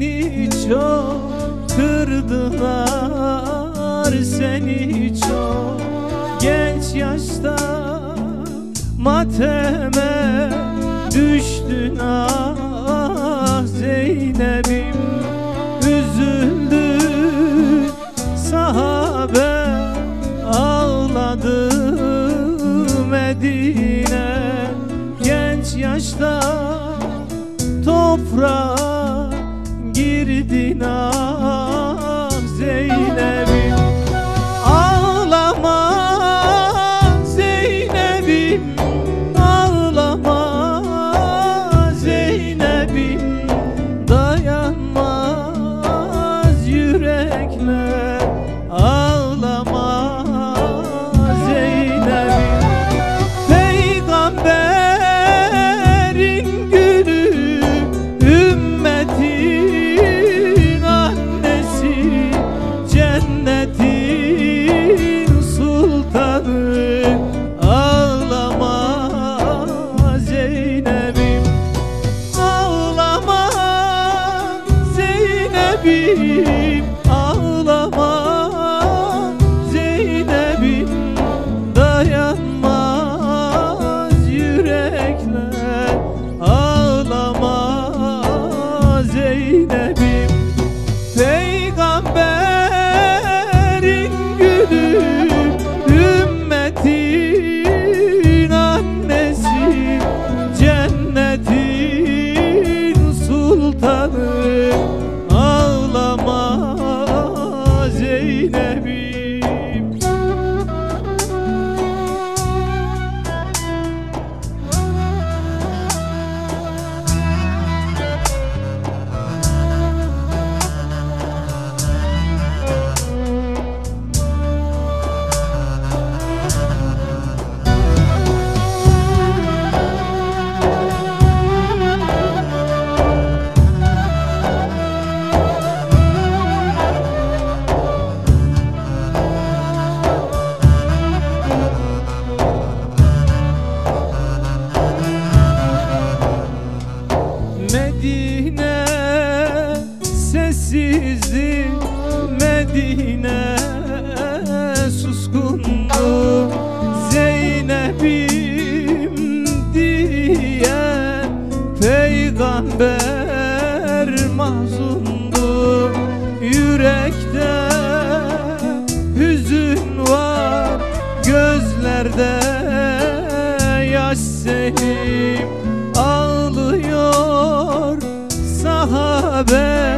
Seni çok kırdılar Seni çok genç yaşta Mateme düştün. Ah Zeynep'im Üzüldü sahabe Ağladı Medine Genç yaşta toprağa girdin Zeynep'im sessizdi Medine suskundu. Zeynep'im diye Peygamber mahzundu Yürekte hüzün var Gözlerde yaş selim ağlıyor sahabe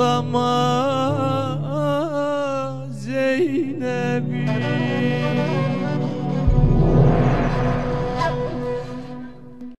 amor